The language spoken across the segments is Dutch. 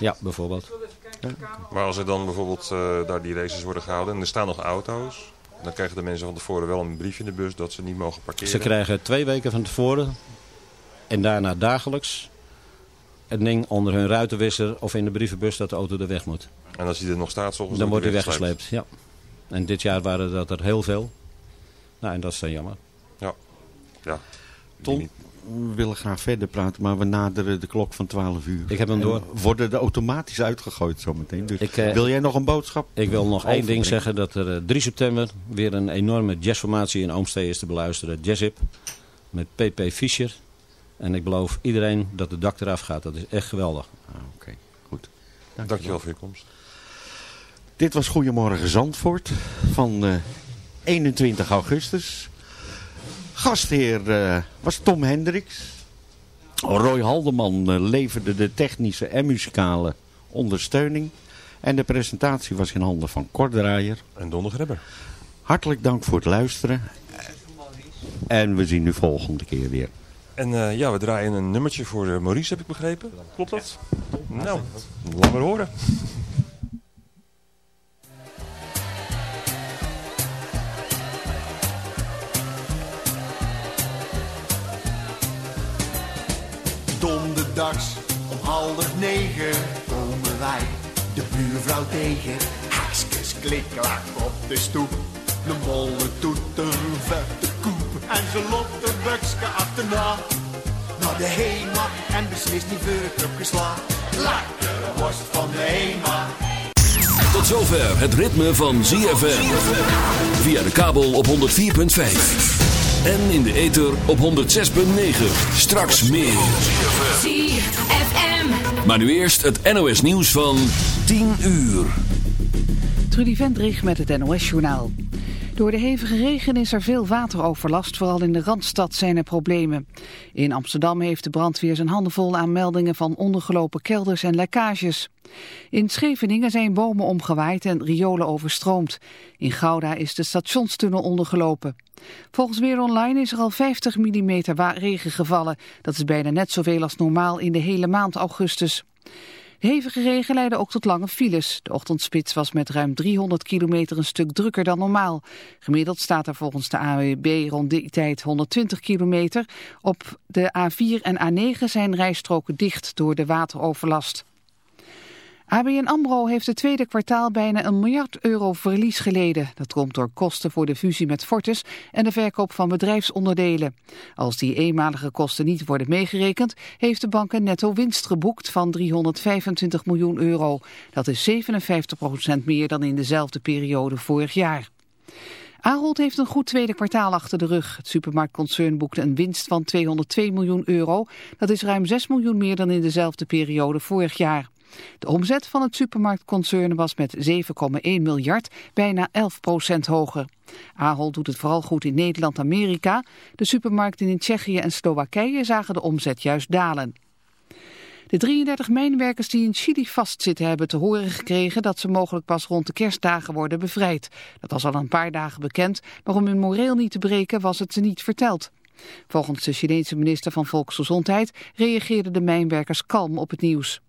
Ja, bijvoorbeeld. Maar als er dan bijvoorbeeld uh, daar die races worden gehouden en er staan nog auto's, dan krijgen de mensen van tevoren wel een briefje in de bus dat ze niet mogen parkeren. Ze krijgen twee weken van tevoren en daarna dagelijks een ding onder hun ruitenwisser of in de brievenbus dat de auto de weg moet. En als die er nog staat, dan wordt hij weggesleept. Ja. En dit jaar waren dat er heel veel. Nou, en dat is dan jammer. Ja. ja. Tom, we willen graag verder praten, maar we naderen de klok van 12 uur. Ik heb hem door. worden er automatisch uitgegooid zometeen. Dus ik, uh, wil jij nog een boodschap? Ik wil nog één ding zeggen. Dat er uh, eh, 3 september weer een enorme jazzformatie in Oomstee is te beluisteren. Jazzip. Met PP Fischer. En ik beloof iedereen dat de dak eraf gaat. Dat is echt geweldig. Ah, Oké, goed. Dank Dankjewel voor je komst. Dit was Goedemorgen Zandvoort van uh, 21 augustus. Gastheer uh, was Tom Hendricks. Roy Haldeman uh, leverde de technische en muzikale ondersteuning. En de presentatie was in handen van Kort Draaier. En Donner Grebber. Hartelijk dank voor het luisteren. En we zien u volgende keer weer. En uh, ja, we draaien een nummertje voor Maurice, heb ik begrepen. Klopt dat? Nou, laat maar horen. Donderdags om half negen komen wij de buurvrouw tegen. Haakjes kliklak op de stoep. De molle toet een vette koep. En ze loopt de bukske achterna. Naar de HEMA en beslist niet voor het geslagen. Lekkere worst van de HEMA. Tot zover het ritme van ZFM. Via de kabel op 104.5. En in de ether op 106.9. Straks meer. ZFM. Maar nu eerst het NOS nieuws van 10 uur. Trudy Vendrig met het NOS journaal. Door de hevige regen is er veel wateroverlast. Vooral in de Randstad zijn er problemen. In Amsterdam heeft de brandweer zijn handen vol aan meldingen van ondergelopen kelders en lekkages. In Scheveningen zijn bomen omgewaaid en riolen overstroomd. In Gouda is de stationstunnel ondergelopen. Volgens Weer Online is er al 50 mm regen gevallen. Dat is bijna net zoveel als normaal in de hele maand augustus. Hevige regen leidde ook tot lange files. De ochtendspits was met ruim 300 kilometer een stuk drukker dan normaal. Gemiddeld staat er volgens de AWB rond die tijd 120 kilometer. Op de A4 en A9 zijn rijstroken dicht door de wateroverlast. ABN AMRO heeft het tweede kwartaal bijna een miljard euro verlies geleden. Dat komt door kosten voor de fusie met Fortis en de verkoop van bedrijfsonderdelen. Als die eenmalige kosten niet worden meegerekend, heeft de bank een netto winst geboekt van 325 miljoen euro. Dat is 57% meer dan in dezelfde periode vorig jaar. Ahold heeft een goed tweede kwartaal achter de rug. Het supermarktconcern boekte een winst van 202 miljoen euro. Dat is ruim 6 miljoen meer dan in dezelfde periode vorig jaar. De omzet van het supermarktconcern was met 7,1 miljard bijna 11 procent hoger. Ahold doet het vooral goed in Nederland-Amerika. De supermarkten in Tsjechië en Slowakije zagen de omzet juist dalen. De 33 mijnwerkers die in Chili vastzitten hebben te horen gekregen dat ze mogelijk pas rond de kerstdagen worden bevrijd. Dat was al een paar dagen bekend, maar om hun moreel niet te breken was het ze niet verteld. Volgens de Chinese minister van Volksgezondheid reageerden de mijnwerkers kalm op het nieuws.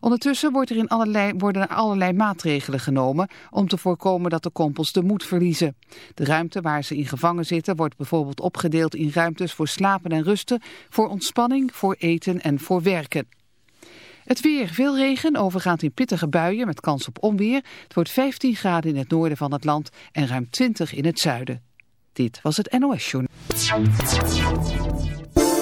Ondertussen wordt er in allerlei, worden er allerlei maatregelen genomen om te voorkomen dat de kompels de moed verliezen. De ruimte waar ze in gevangen zitten wordt bijvoorbeeld opgedeeld in ruimtes voor slapen en rusten, voor ontspanning, voor eten en voor werken. Het weer, veel regen, overgaat in pittige buien met kans op onweer. Het wordt 15 graden in het noorden van het land en ruim 20 in het zuiden. Dit was het NOS Journal.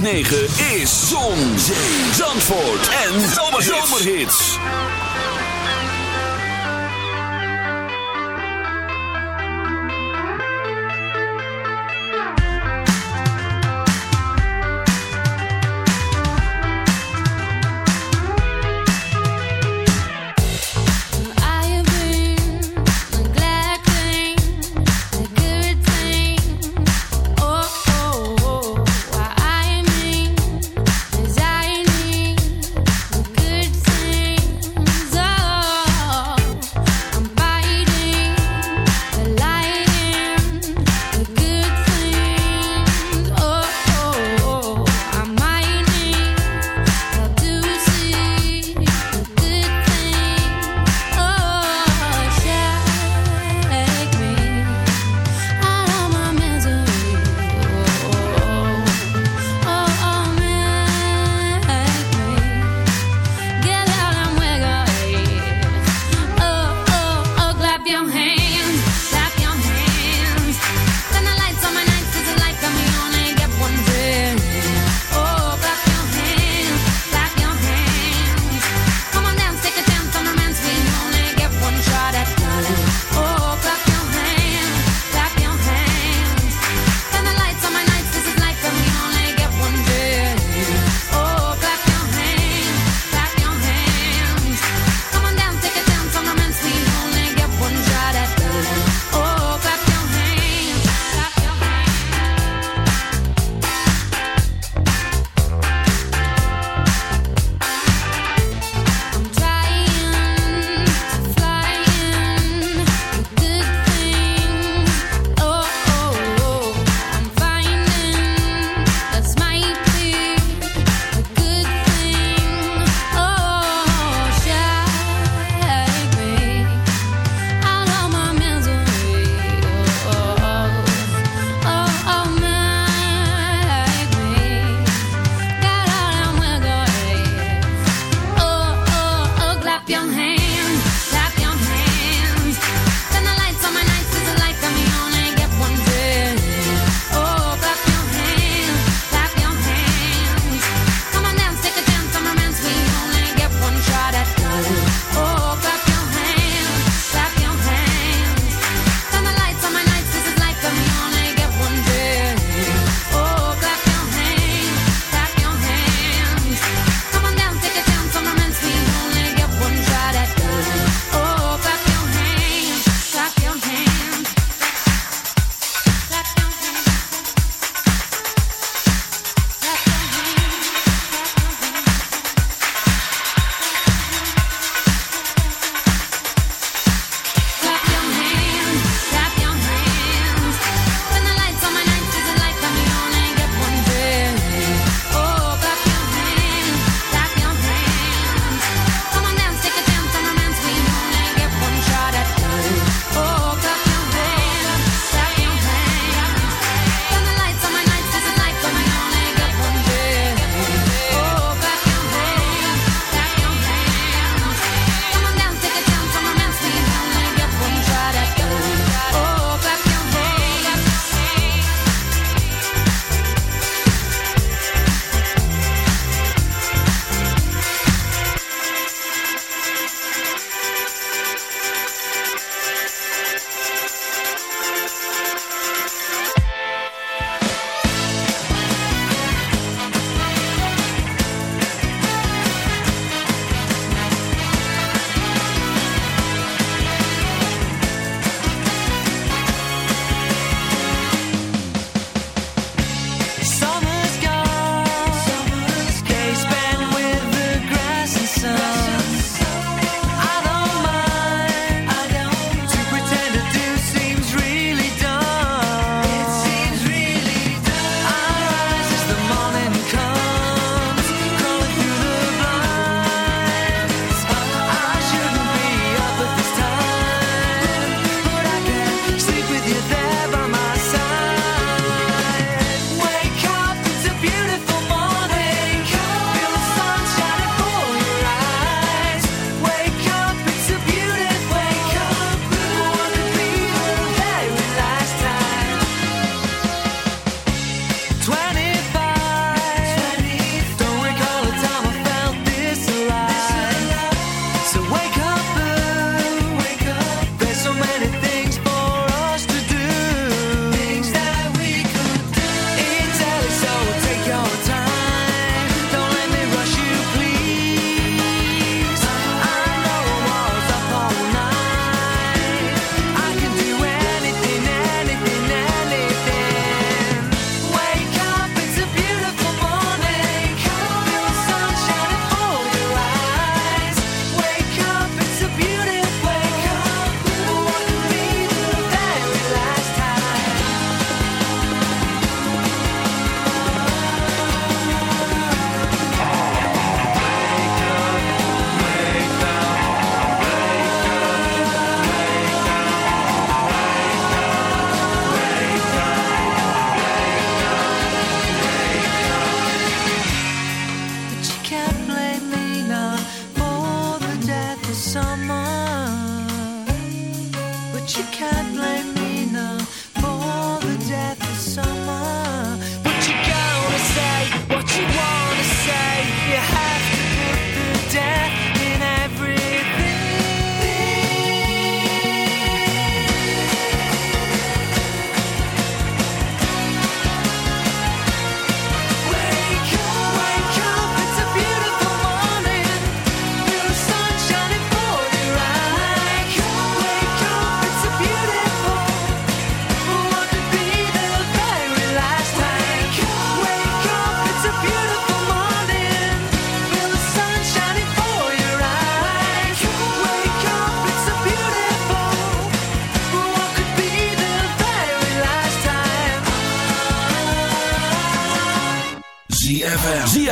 106.9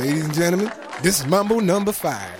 Ladies and gentlemen, this is Mumble number five.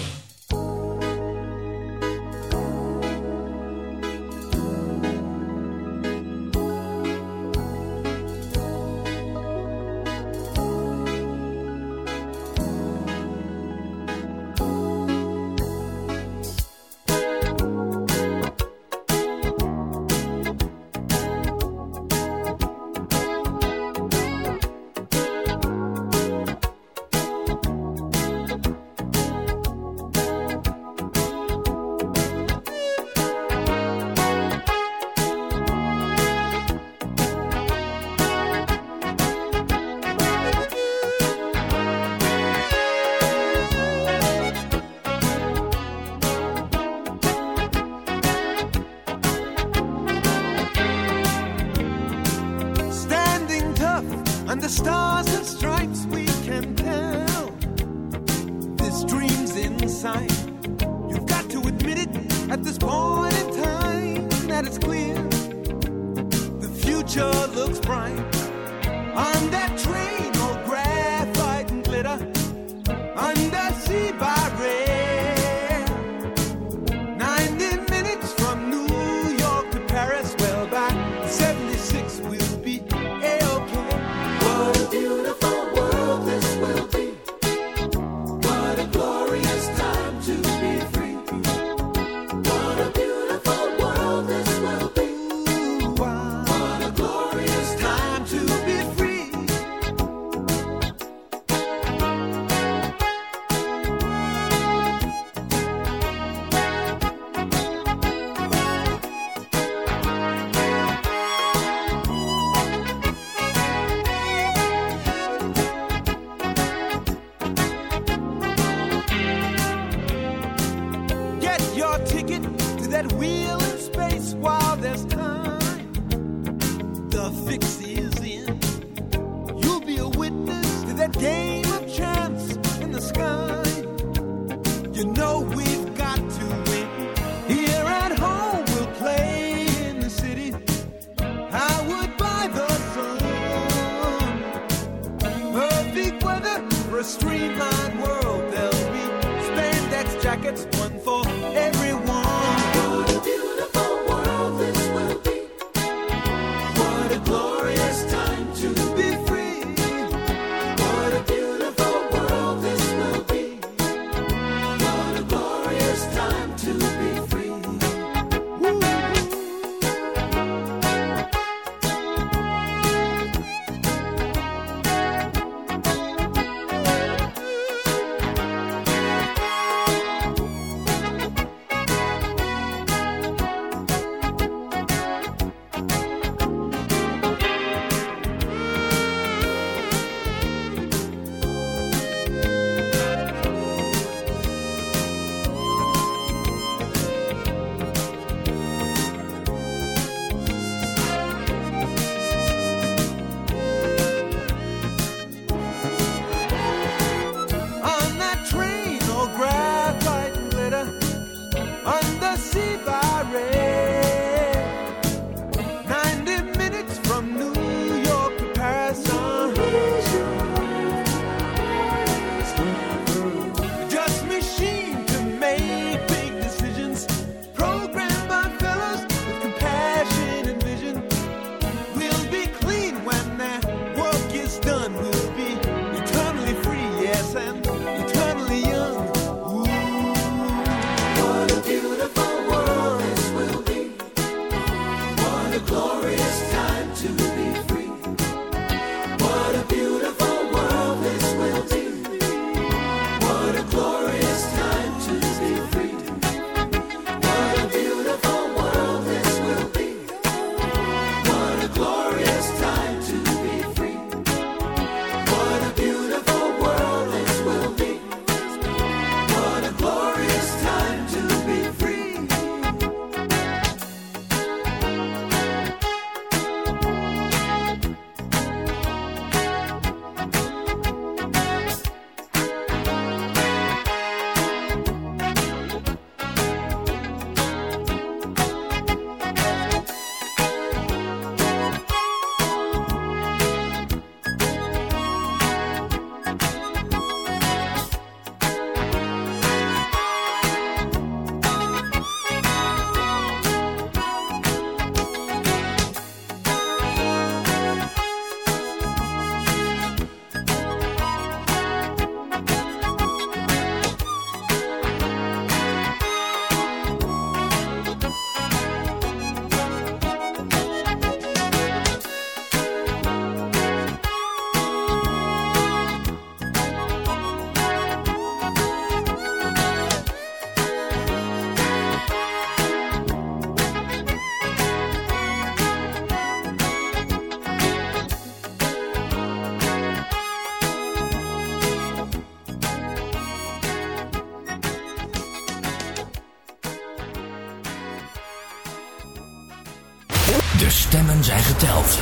stemmen zijn geteld.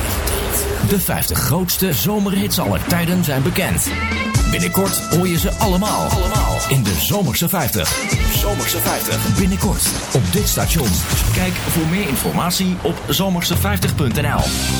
De 50 grootste zomerhits aller tijden zijn bekend. Binnenkort hoor je ze allemaal. allemaal. In de Zomerse 50. Zomerse 50. Binnenkort op dit station. Kijk voor meer informatie op zomerse50.nl.